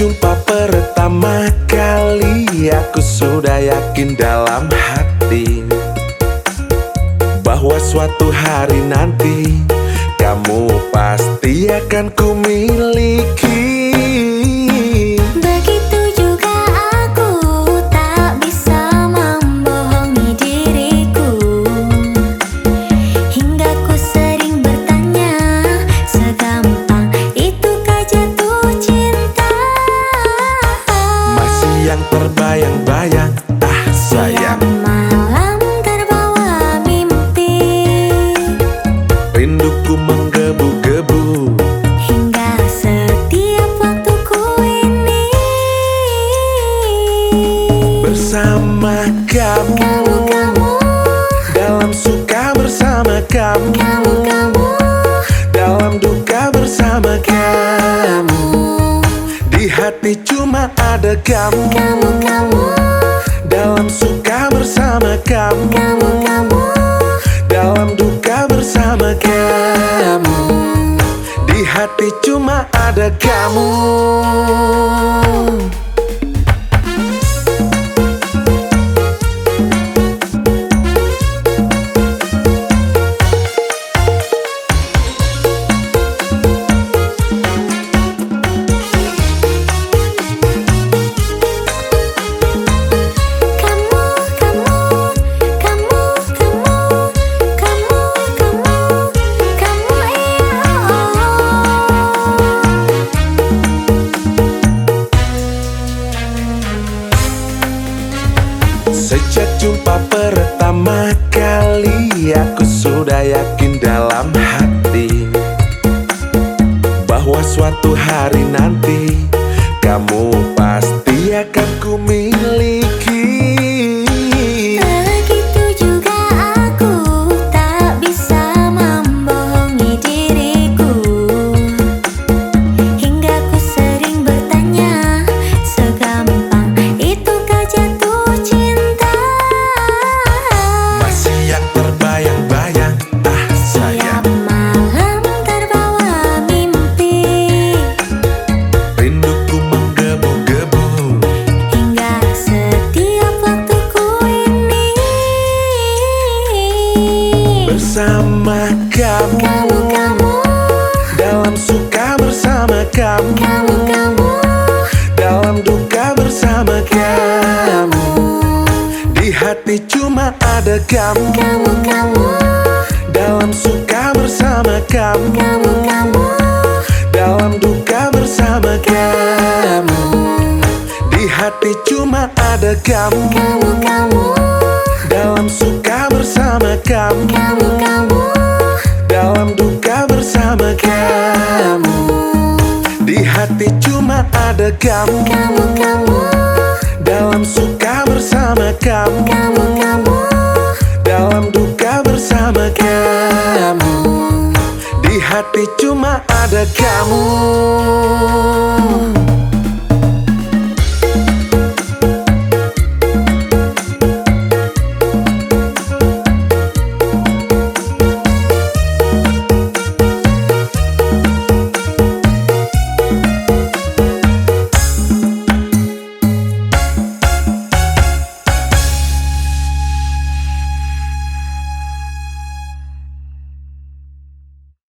jumpa pertama kali Aku sudah yakin dalam hati Bahwa suatu hari nanti Kamu pasti akan kumiliki. Yang terbayang-bayang. Ah sayang. Malam terbawa mimpi. Rinduku menggebu-gebu. Hingga setiap waktuku ini. Bersama kamu. Kamu-kamu, Dalam suka bersama kamu. Kamu-kamu, Dalam duka bersama kamu Hati cuma ada kamu. Kamu-kamu, Dalam suka bersama kamu. Kamu-kamu Dalam Sejak jumpa pertama kali Aku sudah yakin dalam hati Bahwa suatu hari nanti Kamu pasti akan Bersama kamu Kamu-kamu, Dalam suka bersama kamu. Kamu-kamu. Dalam duka bersama kamu. Di hati cuma ada kamu. Kamu-kamu, Dalam suka bersama kamu. Kamu-kamu, Dalam hati cuma ada kamu. Kamu-kamu, Dalam suka bersama kamu. Kamu-kamu, Dalam duka bersama kamu. Di hati cuma ada kamu